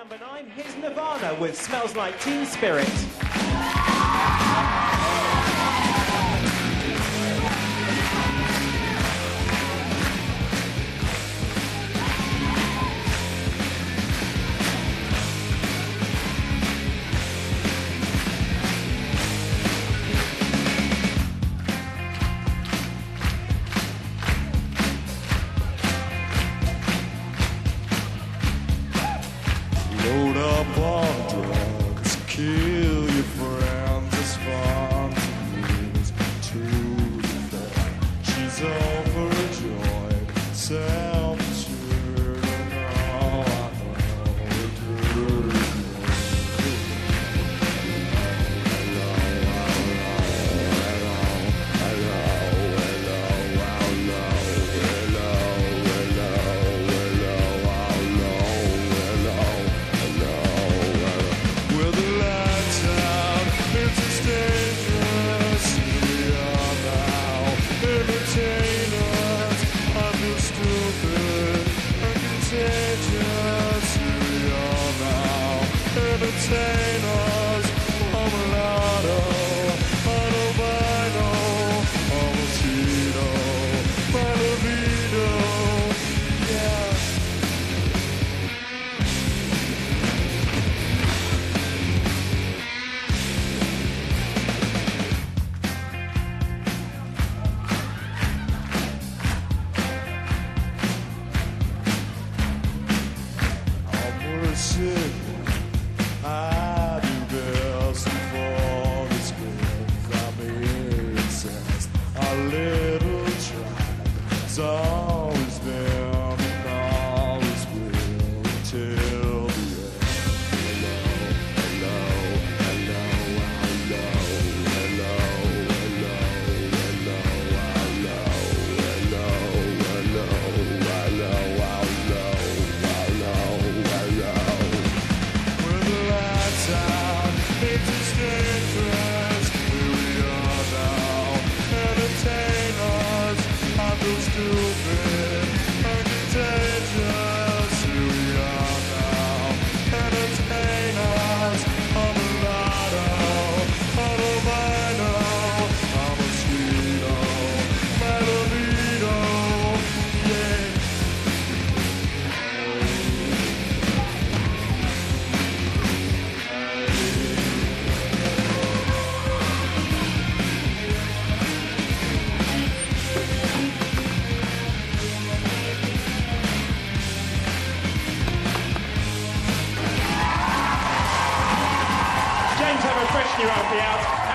number nine, here's Nirvana with Smells Like Teen Spirit. up on drugs, kill your friends, as fond to the fact she's overjoyed. Sad take I live. you, Anthony, out.